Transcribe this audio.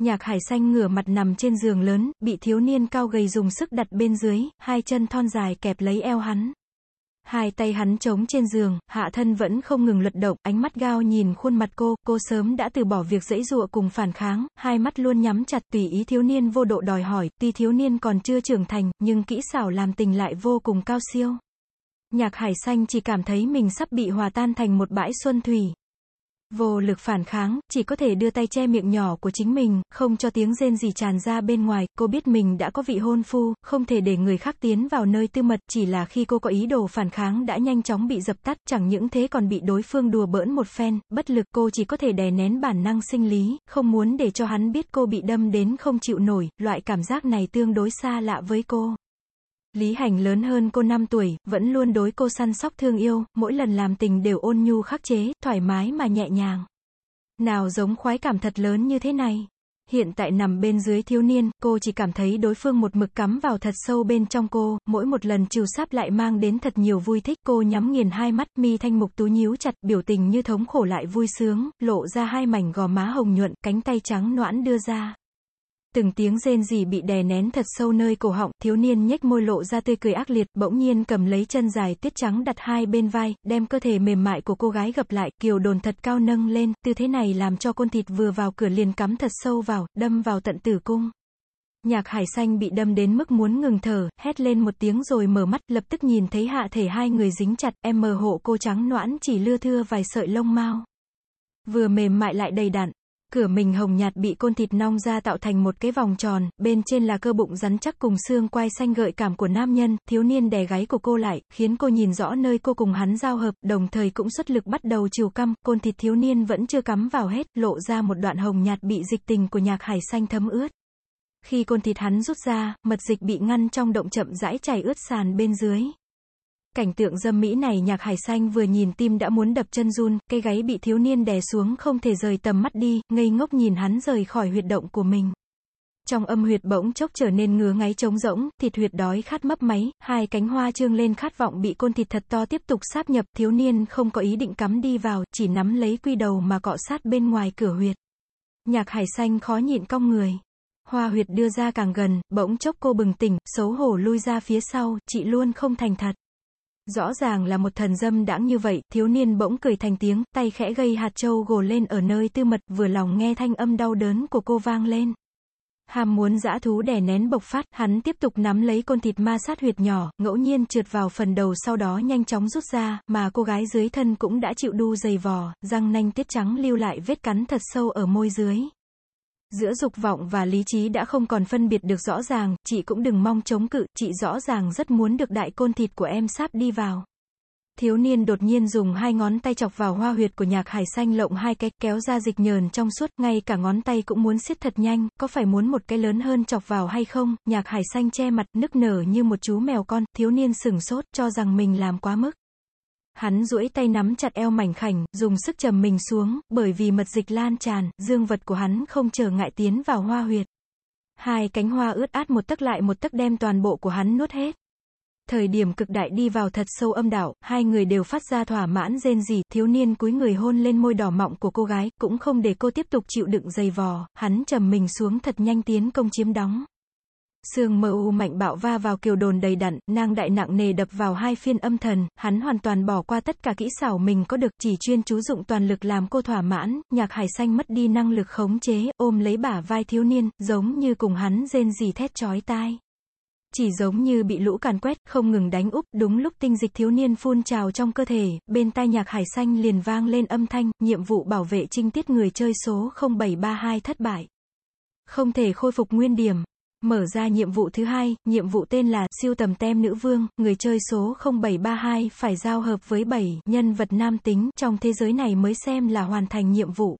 Nhạc hải xanh ngửa mặt nằm trên giường lớn, bị thiếu niên cao gầy dùng sức đặt bên dưới, hai chân thon dài kẹp lấy eo hắn. Hai tay hắn trống trên giường, hạ thân vẫn không ngừng luật động, ánh mắt gao nhìn khuôn mặt cô, cô sớm đã từ bỏ việc dãy dụa cùng phản kháng, hai mắt luôn nhắm chặt tùy ý thiếu niên vô độ đòi hỏi, tuy thiếu niên còn chưa trưởng thành, nhưng kỹ xảo làm tình lại vô cùng cao siêu. Nhạc hải xanh chỉ cảm thấy mình sắp bị hòa tan thành một bãi xuân thủy. Vô lực phản kháng, chỉ có thể đưa tay che miệng nhỏ của chính mình, không cho tiếng rên gì tràn ra bên ngoài, cô biết mình đã có vị hôn phu, không thể để người khác tiến vào nơi tư mật, chỉ là khi cô có ý đồ phản kháng đã nhanh chóng bị dập tắt, chẳng những thế còn bị đối phương đùa bỡn một phen, bất lực cô chỉ có thể đè nén bản năng sinh lý, không muốn để cho hắn biết cô bị đâm đến không chịu nổi, loại cảm giác này tương đối xa lạ với cô. Lý Hành lớn hơn cô 5 tuổi, vẫn luôn đối cô săn sóc thương yêu, mỗi lần làm tình đều ôn nhu khắc chế, thoải mái mà nhẹ nhàng. Nào giống khoái cảm thật lớn như thế này. Hiện tại nằm bên dưới thiếu niên, cô chỉ cảm thấy đối phương một mực cắm vào thật sâu bên trong cô, mỗi một lần trừ sáp lại mang đến thật nhiều vui thích. Cô nhắm nghiền hai mắt, mi thanh mục tú nhíu chặt, biểu tình như thống khổ lại vui sướng, lộ ra hai mảnh gò má hồng nhuận, cánh tay trắng noãn đưa ra. Từng tiếng rên rỉ bị đè nén thật sâu nơi cổ họng, thiếu niên nhếch môi lộ ra tươi cười ác liệt, bỗng nhiên cầm lấy chân dài tiết trắng đặt hai bên vai, đem cơ thể mềm mại của cô gái gập lại, kiều đồn thật cao nâng lên, tư thế này làm cho con thịt vừa vào cửa liền cắm thật sâu vào, đâm vào tận tử cung. Nhạc hải xanh bị đâm đến mức muốn ngừng thở, hét lên một tiếng rồi mở mắt, lập tức nhìn thấy hạ thể hai người dính chặt, em mờ hộ cô trắng noãn chỉ lưa thưa vài sợi lông mau. Vừa mềm mại lại đầy đặn, Cửa mình hồng nhạt bị côn thịt nong ra tạo thành một cái vòng tròn, bên trên là cơ bụng rắn chắc cùng xương quai xanh gợi cảm của nam nhân, thiếu niên đè gáy của cô lại, khiến cô nhìn rõ nơi cô cùng hắn giao hợp, đồng thời cũng xuất lực bắt đầu chiều căm, côn thịt thiếu niên vẫn chưa cắm vào hết, lộ ra một đoạn hồng nhạt bị dịch tình của nhạc hải xanh thấm ướt. Khi côn thịt hắn rút ra, mật dịch bị ngăn trong động chậm rãi chảy ướt sàn bên dưới. Cảnh tượng dâm mỹ này nhạc hải xanh vừa nhìn tim đã muốn đập chân run, cây gáy bị thiếu niên đè xuống không thể rời tầm mắt đi, ngây ngốc nhìn hắn rời khỏi huyệt động của mình. Trong âm huyệt bỗng chốc trở nên ngứa ngáy trống rỗng, thịt huyệt đói khát mấp máy, hai cánh hoa trương lên khát vọng bị côn thịt thật to tiếp tục sáp nhập, thiếu niên không có ý định cắm đi vào, chỉ nắm lấy quy đầu mà cọ sát bên ngoài cửa huyệt. Nhạc hải xanh khó nhịn cong người. Hoa huyệt đưa ra càng gần, bỗng chốc cô bừng tỉnh, xấu hổ lui ra phía sau, chị luôn không thành thật. Rõ ràng là một thần dâm đãng như vậy, thiếu niên bỗng cười thành tiếng, tay khẽ gây hạt châu gồ lên ở nơi tư mật, vừa lòng nghe thanh âm đau đớn của cô vang lên. Ham muốn dã thú đè nén bộc phát, hắn tiếp tục nắm lấy con thịt ma sát huyệt nhỏ, ngẫu nhiên trượt vào phần đầu sau đó nhanh chóng rút ra, mà cô gái dưới thân cũng đã chịu đu dày vò, răng nanh tiết trắng lưu lại vết cắn thật sâu ở môi dưới. Giữa dục vọng và lý trí đã không còn phân biệt được rõ ràng, chị cũng đừng mong chống cự, chị rõ ràng rất muốn được đại côn thịt của em sáp đi vào. Thiếu niên đột nhiên dùng hai ngón tay chọc vào hoa huyệt của nhạc hải xanh lộng hai cái, kéo ra dịch nhờn trong suốt, ngay cả ngón tay cũng muốn siết thật nhanh, có phải muốn một cái lớn hơn chọc vào hay không, nhạc hải xanh che mặt, nức nở như một chú mèo con, thiếu niên sừng sốt, cho rằng mình làm quá mức. Hắn duỗi tay nắm chặt eo mảnh khảnh, dùng sức trầm mình xuống, bởi vì mật dịch lan tràn, dương vật của hắn không trở ngại tiến vào hoa huyệt. Hai cánh hoa ướt át một tấc lại một tấc đem toàn bộ của hắn nuốt hết. Thời điểm cực đại đi vào thật sâu âm đạo, hai người đều phát ra thỏa mãn rên rỉ, thiếu niên cúi người hôn lên môi đỏ mọng của cô gái, cũng không để cô tiếp tục chịu đựng dày vò, hắn trầm mình xuống thật nhanh tiến công chiếm đóng. Sương mơ u mạnh bạo va vào kiều đồn đầy đặn, nang đại nặng nề đập vào hai phiên âm thần, hắn hoàn toàn bỏ qua tất cả kỹ xảo mình có được, chỉ chuyên chú dụng toàn lực làm cô thỏa mãn, nhạc hải xanh mất đi năng lực khống chế, ôm lấy bả vai thiếu niên, giống như cùng hắn rên rỉ thét chói tai. Chỉ giống như bị lũ càn quét, không ngừng đánh úp, đúng lúc tinh dịch thiếu niên phun trào trong cơ thể, bên tai nhạc hải xanh liền vang lên âm thanh, nhiệm vụ bảo vệ trinh tiết người chơi số 0732 thất bại. Không thể khôi phục nguyên điểm, Mở ra nhiệm vụ thứ hai, nhiệm vụ tên là siêu tầm tem nữ vương, người chơi số 0732 phải giao hợp với 7 nhân vật nam tính trong thế giới này mới xem là hoàn thành nhiệm vụ.